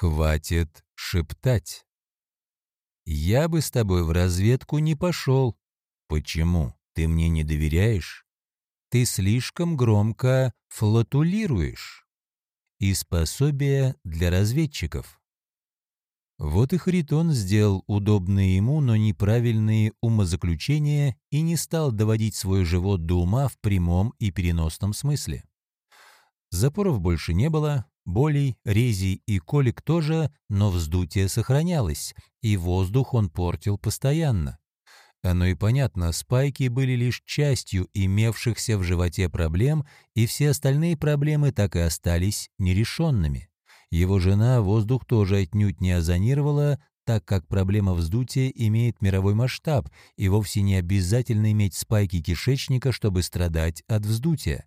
Хватит шептать. Я бы с тобой в разведку не пошел. Почему? Ты мне не доверяешь? Ты слишком громко флотулируешь. Из пособия для разведчиков. Вот и Харитон сделал удобные ему, но неправильные умозаключения и не стал доводить свой живот до ума в прямом и переносном смысле. Запоров больше не было, болей, резей и колик тоже, но вздутие сохранялось, и воздух он портил постоянно. Оно и понятно, спайки были лишь частью имевшихся в животе проблем, и все остальные проблемы так и остались нерешенными. Его жена воздух тоже отнюдь не озонировала, так как проблема вздутия имеет мировой масштаб, и вовсе не обязательно иметь спайки кишечника, чтобы страдать от вздутия.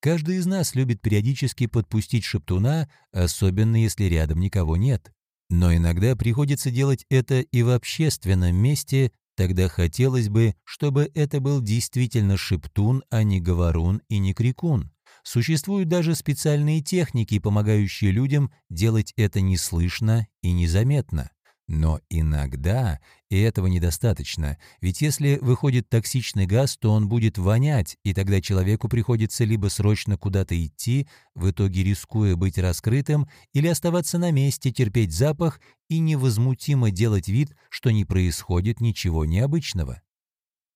Каждый из нас любит периодически подпустить шептуна, особенно если рядом никого нет. Но иногда приходится делать это и в общественном месте, тогда хотелось бы, чтобы это был действительно шептун, а не говорун и не крикун. Существуют даже специальные техники, помогающие людям делать это неслышно и незаметно. Но иногда и этого недостаточно, ведь если выходит токсичный газ, то он будет вонять, и тогда человеку приходится либо срочно куда-то идти, в итоге рискуя быть раскрытым, или оставаться на месте, терпеть запах и невозмутимо делать вид, что не происходит ничего необычного.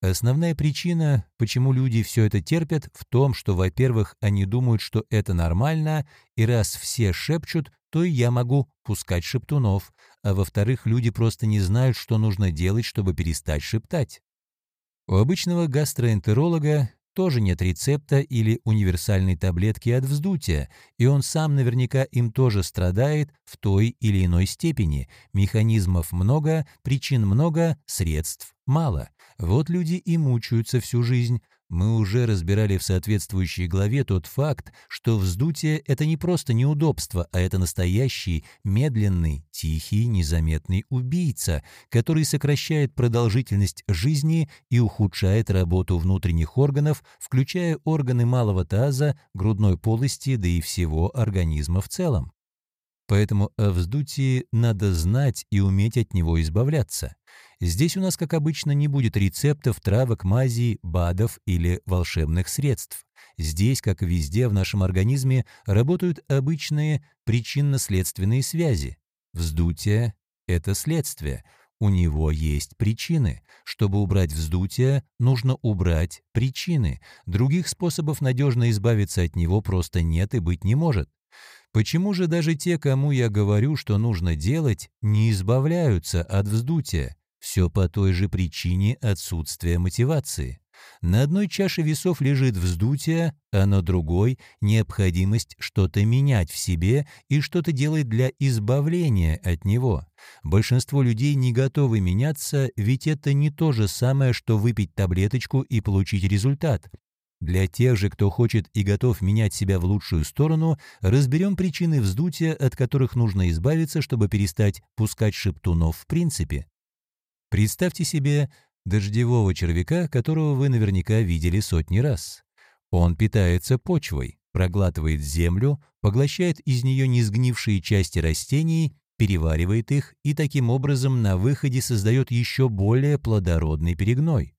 Основная причина, почему люди все это терпят, в том, что, во-первых, они думают, что это нормально, и раз все шепчут, то и я могу пускать шептунов, а во-вторых, люди просто не знают, что нужно делать, чтобы перестать шептать. У обычного гастроэнтеролога тоже нет рецепта или универсальной таблетки от вздутия, и он сам наверняка им тоже страдает в той или иной степени. Механизмов много, причин много, средств мало. Вот люди и мучаются всю жизнь, мы уже разбирали в соответствующей главе тот факт, что вздутие — это не просто неудобство, а это настоящий, медленный, тихий, незаметный убийца, который сокращает продолжительность жизни и ухудшает работу внутренних органов, включая органы малого таза, грудной полости, да и всего организма в целом. Поэтому о вздутии надо знать и уметь от него избавляться. Здесь у нас, как обычно, не будет рецептов, травок, мазей, БАДов или волшебных средств. Здесь, как везде в нашем организме, работают обычные причинно-следственные связи. Вздутие — это следствие. У него есть причины. Чтобы убрать вздутие, нужно убрать причины. Других способов надежно избавиться от него просто нет и быть не может. Почему же даже те, кому я говорю, что нужно делать, не избавляются от вздутия? Все по той же причине отсутствия мотивации. На одной чаше весов лежит вздутие, а на другой — необходимость что-то менять в себе и что-то делать для избавления от него. Большинство людей не готовы меняться, ведь это не то же самое, что выпить таблеточку и получить результат. Для тех же, кто хочет и готов менять себя в лучшую сторону, разберем причины вздутия, от которых нужно избавиться, чтобы перестать пускать шептунов в принципе. Представьте себе дождевого червяка, которого вы наверняка видели сотни раз. Он питается почвой, проглатывает землю, поглощает из нее несгнившие части растений, переваривает их и таким образом на выходе создает еще более плодородный перегной.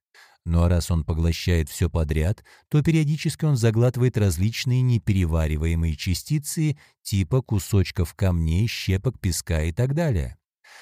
Ну а раз он поглощает все подряд, то периодически он заглатывает различные неперевариваемые частицы типа кусочков камней, щепок, песка и так далее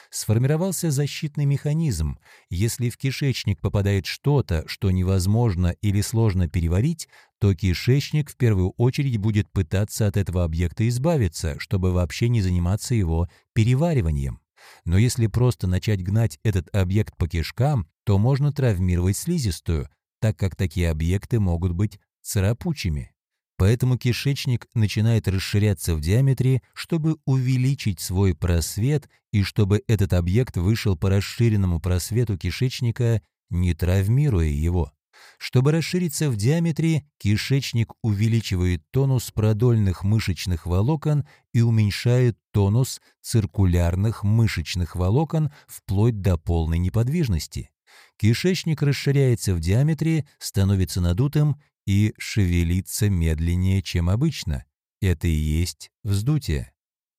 сформировался защитный механизм. Если в кишечник попадает что-то, что невозможно или сложно переварить, то кишечник в первую очередь будет пытаться от этого объекта избавиться, чтобы вообще не заниматься его перевариванием. Но если просто начать гнать этот объект по кишкам, то можно травмировать слизистую, так как такие объекты могут быть царапучими. Поэтому кишечник начинает расширяться в диаметре, чтобы увеличить свой просвет и чтобы этот объект вышел по расширенному просвету кишечника, не травмируя его. Чтобы расшириться в диаметре, кишечник увеличивает тонус продольных мышечных волокон и уменьшает тонус циркулярных мышечных волокон вплоть до полной неподвижности. Кишечник расширяется в диаметре, становится надутым и шевелится медленнее, чем обычно. Это и есть вздутие.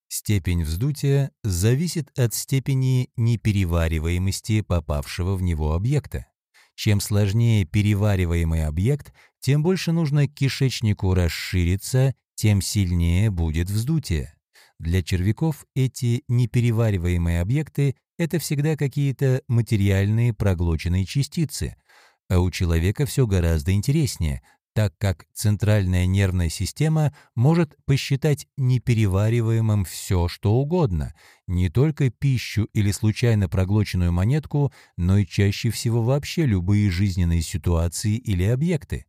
Степень вздутия зависит от степени неперевариваемости попавшего в него объекта. Чем сложнее перевариваемый объект, тем больше нужно кишечнику расшириться, тем сильнее будет вздутие. Для червяков эти неперевариваемые объекты – это всегда какие-то материальные проглоченные частицы, а у человека все гораздо интереснее так как центральная нервная система может посчитать неперевариваемым все, что угодно, не только пищу или случайно проглоченную монетку, но и чаще всего вообще любые жизненные ситуации или объекты.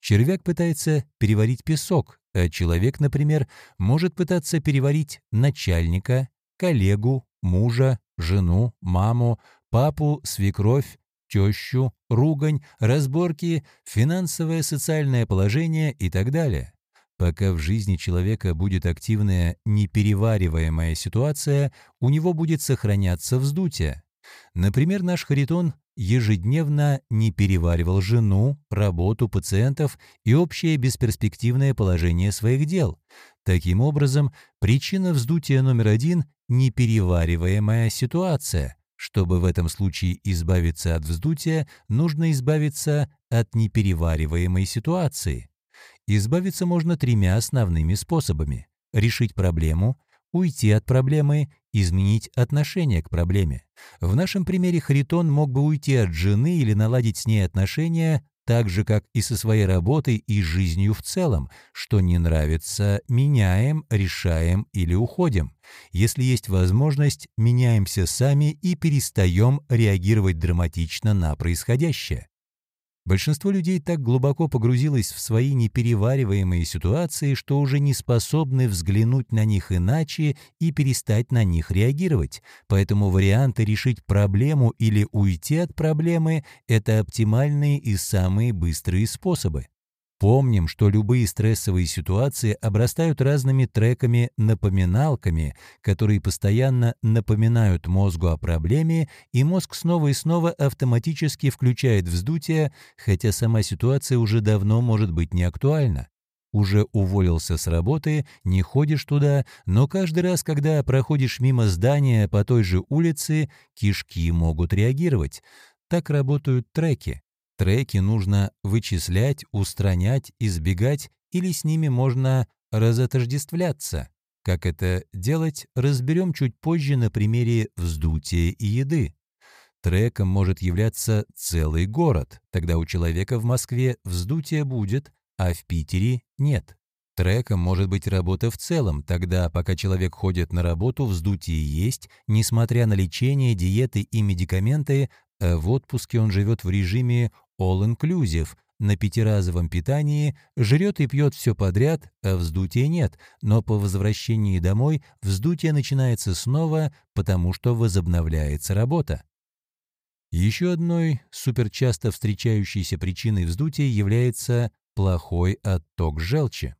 Червяк пытается переварить песок, а человек, например, может пытаться переварить начальника, коллегу, мужа, жену, маму, папу, свекровь, тещу, ругань, разборки, финансовое социальное положение и так далее. Пока в жизни человека будет активная неперевариваемая ситуация, у него будет сохраняться вздутие. Например, наш Харитон ежедневно не переваривал жену, работу пациентов и общее бесперспективное положение своих дел. Таким образом, причина вздутия номер один – неперевариваемая ситуация – чтобы в этом случае избавиться от вздутия, нужно избавиться от неперевариваемой ситуации. Избавиться можно тремя основными способами. Решить проблему, уйти от проблемы, изменить отношение к проблеме. В нашем примере Харитон мог бы уйти от жены или наладить с ней отношения, так же, как и со своей работой и жизнью в целом. Что не нравится, меняем, решаем или уходим. Если есть возможность, меняемся сами и перестаем реагировать драматично на происходящее. Большинство людей так глубоко погрузилось в свои неперевариваемые ситуации, что уже не способны взглянуть на них иначе и перестать на них реагировать. Поэтому варианты решить проблему или уйти от проблемы – это оптимальные и самые быстрые способы. Помним, что любые стрессовые ситуации обрастают разными треками-напоминалками, которые постоянно напоминают мозгу о проблеме, и мозг снова и снова автоматически включает вздутие, хотя сама ситуация уже давно может быть не актуальна. Уже уволился с работы, не ходишь туда, но каждый раз, когда проходишь мимо здания по той же улице, кишки могут реагировать. Так работают треки. Треки нужно вычислять, устранять, избегать, или с ними можно разотождествляться. Как это делать, разберем чуть позже на примере вздутия и еды. Треком может являться целый город, тогда у человека в Москве вздутие будет, а в Питере нет. Треком может быть работа в целом, тогда, пока человек ходит на работу, вздутие есть, несмотря на лечение, диеты и медикаменты, а в отпуске он живет в режиме all-inclusive, на пятиразовом питании, жрет и пьет все подряд, а вздутия нет, но по возвращении домой вздутие начинается снова, потому что возобновляется работа. Еще одной суперчасто встречающейся причиной вздутия является плохой отток желчи.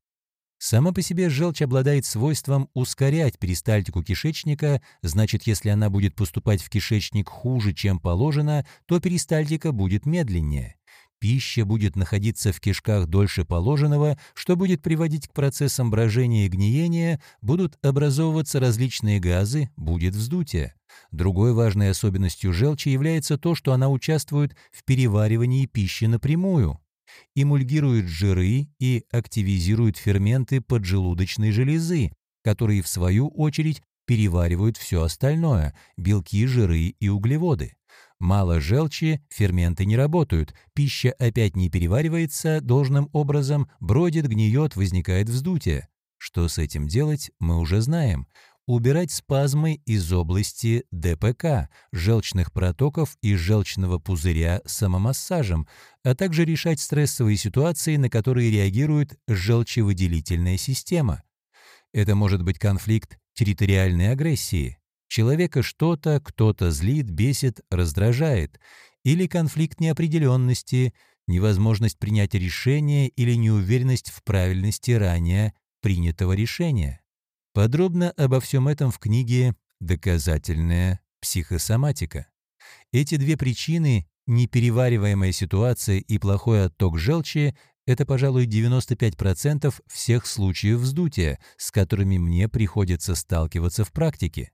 Сама по себе желчь обладает свойством ускорять перистальтику кишечника, значит, если она будет поступать в кишечник хуже, чем положено, то перистальтика будет медленнее. Пища будет находиться в кишках дольше положенного, что будет приводить к процессам брожения и гниения, будут образовываться различные газы, будет вздутие. Другой важной особенностью желчи является то, что она участвует в переваривании пищи напрямую эмульгирует жиры и активизирует ферменты поджелудочной железы, которые, в свою очередь, переваривают все остальное – белки, жиры и углеводы. Мало желчи, ферменты не работают, пища опять не переваривается должным образом, бродит, гниет, возникает вздутие. Что с этим делать, мы уже знаем убирать спазмы из области ДПК, желчных протоков и желчного пузыря самомассажем, а также решать стрессовые ситуации, на которые реагирует желчевыделительная система. Это может быть конфликт территориальной агрессии. Человека что-то, кто-то злит, бесит, раздражает. Или конфликт неопределенности, невозможность принять решение или неуверенность в правильности ранее принятого решения. Подробно обо всем этом в книге «Доказательная психосоматика». Эти две причины, неперевариваемая ситуация и плохой отток желчи, Это, пожалуй, 95% всех случаев вздутия, с которыми мне приходится сталкиваться в практике.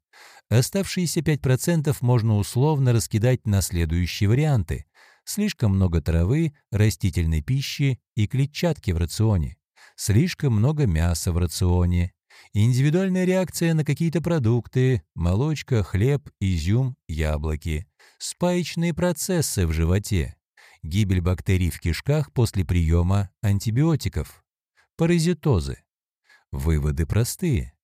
Оставшиеся 5% можно условно раскидать на следующие варианты. Слишком много травы, растительной пищи и клетчатки в рационе. Слишком много мяса в рационе. Индивидуальная реакция на какие-то продукты, молочка, хлеб, изюм, яблоки. Спаечные процессы в животе гибель бактерий в кишках после приема антибиотиков, паразитозы. Выводы простые.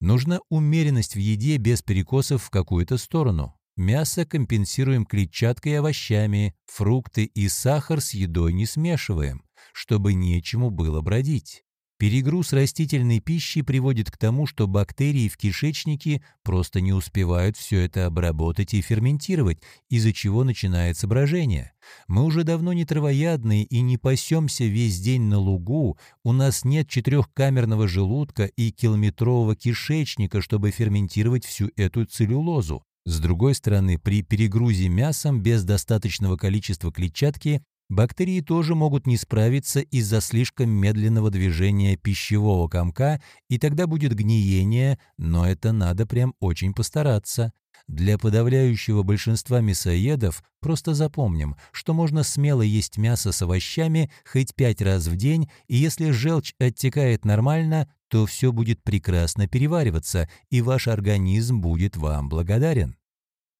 Нужна умеренность в еде без перекосов в какую-то сторону. Мясо компенсируем клетчаткой и овощами, фрукты и сахар с едой не смешиваем, чтобы нечему было бродить. Перегруз растительной пищи приводит к тому, что бактерии в кишечнике просто не успевают все это обработать и ферментировать, из-за чего начинается брожение. Мы уже давно не травоядные и не пасемся весь день на лугу, у нас нет четырехкамерного желудка и километрового кишечника, чтобы ферментировать всю эту целлюлозу. С другой стороны, при перегрузе мясом без достаточного количества клетчатки Бактерии тоже могут не справиться из-за слишком медленного движения пищевого комка, и тогда будет гниение, но это надо прям очень постараться. Для подавляющего большинства мясоедов просто запомним, что можно смело есть мясо с овощами хоть пять раз в день, и если желчь оттекает нормально, то все будет прекрасно перевариваться, и ваш организм будет вам благодарен.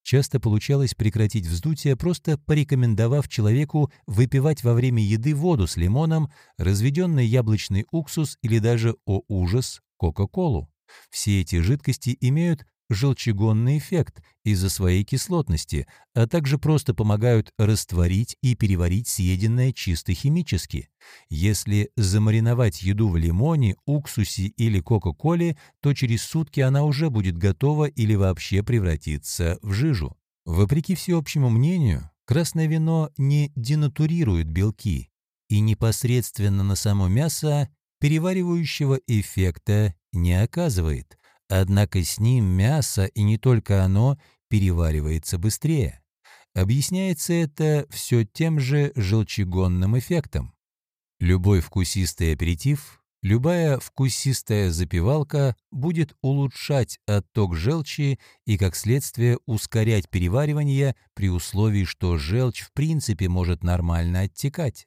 Часто получалось прекратить вздутие, просто порекомендовав человеку выпивать во время еды воду с лимоном, разведенный яблочный уксус или даже, о ужас, Кока-Колу. Все эти жидкости имеют желчегонный эффект из-за своей кислотности, а также просто помогают растворить и переварить съеденное чисто химически. Если замариновать еду в лимоне, уксусе или кока-коле, то через сутки она уже будет готова или вообще превратится в жижу. Вопреки всеобщему мнению, красное вино не денатурирует белки и непосредственно на само мясо переваривающего эффекта не оказывает – Однако с ним мясо, и не только оно, переваривается быстрее. Объясняется это все тем же желчегонным эффектом. Любой вкусистый аперитив, любая вкусистая запивалка будет улучшать отток желчи и, как следствие, ускорять переваривание при условии, что желчь в принципе может нормально оттекать.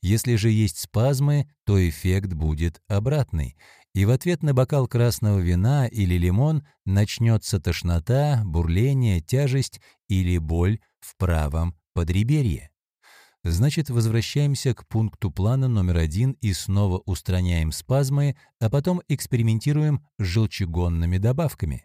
Если же есть спазмы, то эффект будет обратный и в ответ на бокал красного вина или лимон начнется тошнота, бурление, тяжесть или боль в правом подреберье. Значит, возвращаемся к пункту плана номер один и снова устраняем спазмы, а потом экспериментируем с желчегонными добавками.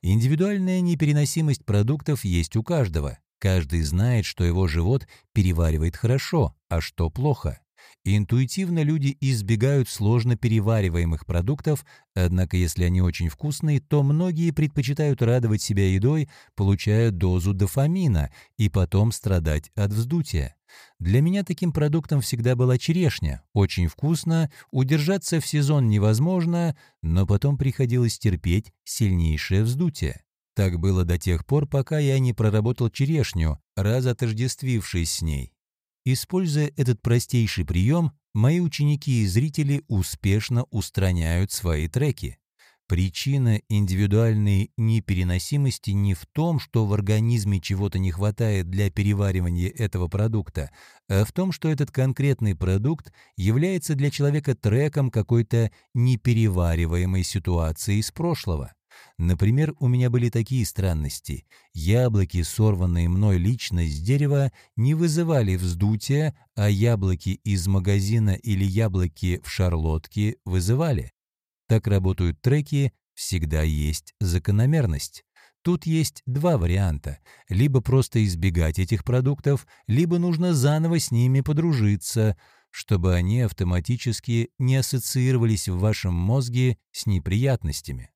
Индивидуальная непереносимость продуктов есть у каждого. Каждый знает, что его живот переваривает хорошо, а что плохо. Интуитивно люди избегают сложно перевариваемых продуктов, однако если они очень вкусные, то многие предпочитают радовать себя едой, получая дозу дофамина, и потом страдать от вздутия. Для меня таким продуктом всегда была черешня. Очень вкусно, удержаться в сезон невозможно, но потом приходилось терпеть сильнейшее вздутие. Так было до тех пор, пока я не проработал черешню, раз отождествившись с ней. Используя этот простейший прием, мои ученики и зрители успешно устраняют свои треки. Причина индивидуальной непереносимости не в том, что в организме чего-то не хватает для переваривания этого продукта, а в том, что этот конкретный продукт является для человека треком какой-то неперевариваемой ситуации из прошлого. Например, у меня были такие странности. Яблоки, сорванные мной лично с дерева, не вызывали вздутия, а яблоки из магазина или яблоки в шарлотке вызывали. Так работают треки, всегда есть закономерность. Тут есть два варианта. Либо просто избегать этих продуктов, либо нужно заново с ними подружиться, чтобы они автоматически не ассоциировались в вашем мозге с неприятностями.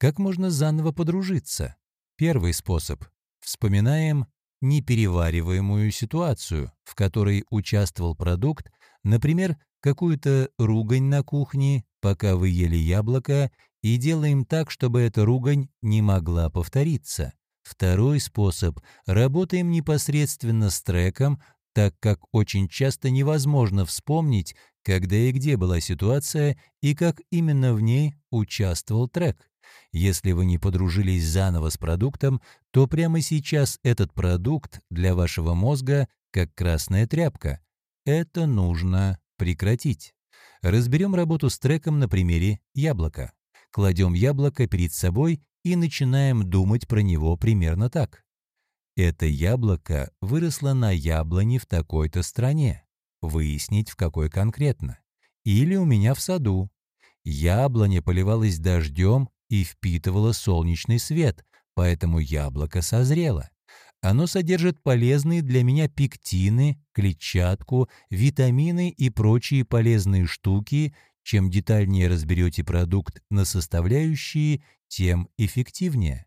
Как можно заново подружиться? Первый способ. Вспоминаем неперевариваемую ситуацию, в которой участвовал продукт, например, какую-то ругань на кухне, пока вы ели яблоко, и делаем так, чтобы эта ругань не могла повториться. Второй способ. Работаем непосредственно с треком, так как очень часто невозможно вспомнить, когда и где была ситуация и как именно в ней участвовал трек. Если вы не подружились заново с продуктом, то прямо сейчас этот продукт для вашего мозга как красная тряпка. Это нужно прекратить. Разберем работу с треком на примере яблока. Кладем яблоко перед собой и начинаем думать про него примерно так. Это яблоко выросло на яблоне в такой-то стране. Выяснить, в какой конкретно. Или у меня в саду. Яблоня поливалась дождем и впитывала солнечный свет, поэтому яблоко созрело. Оно содержит полезные для меня пектины, клетчатку, витамины и прочие полезные штуки. Чем детальнее разберете продукт на составляющие, тем эффективнее.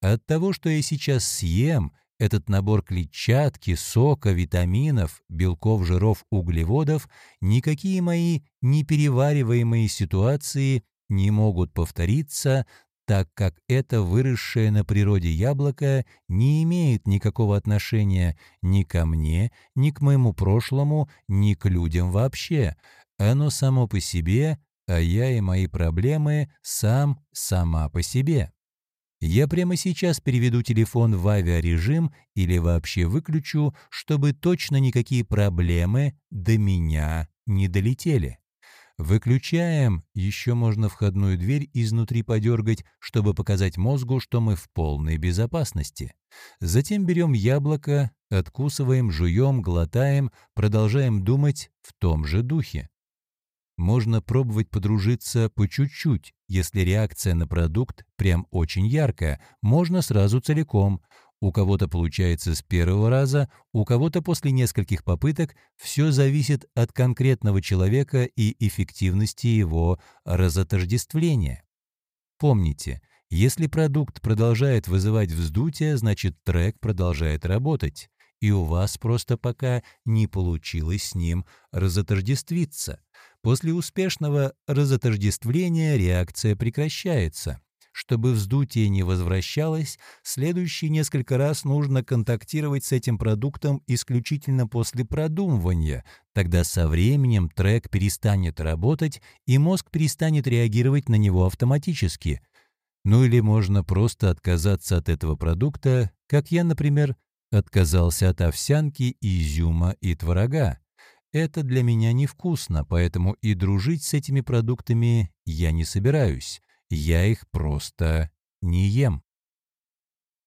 От того, что я сейчас съем, этот набор клетчатки, сока, витаминов, белков, жиров, углеводов, никакие мои неперевариваемые ситуации не могут повториться, так как это выросшее на природе яблоко не имеет никакого отношения ни ко мне, ни к моему прошлому, ни к людям вообще. Оно само по себе, а я и мои проблемы сам, сама по себе. Я прямо сейчас переведу телефон в авиарежим или вообще выключу, чтобы точно никакие проблемы до меня не долетели. Выключаем, еще можно входную дверь изнутри подергать, чтобы показать мозгу, что мы в полной безопасности. Затем берем яблоко, откусываем, жуем, глотаем, продолжаем думать в том же духе. Можно пробовать подружиться по чуть-чуть. Если реакция на продукт прям очень яркая, можно сразу целиком. У кого-то получается с первого раза, у кого-то после нескольких попыток. Все зависит от конкретного человека и эффективности его разотождествления. Помните, если продукт продолжает вызывать вздутие, значит трек продолжает работать, и у вас просто пока не получилось с ним разотождествиться. После успешного разотождествления реакция прекращается. Чтобы вздутие не возвращалось, следующие несколько раз нужно контактировать с этим продуктом исключительно после продумывания. Тогда со временем трек перестанет работать, и мозг перестанет реагировать на него автоматически. Ну или можно просто отказаться от этого продукта, как я, например, отказался от овсянки, изюма и творога. Это для меня невкусно, поэтому и дружить с этими продуктами я не собираюсь. Я их просто не ем.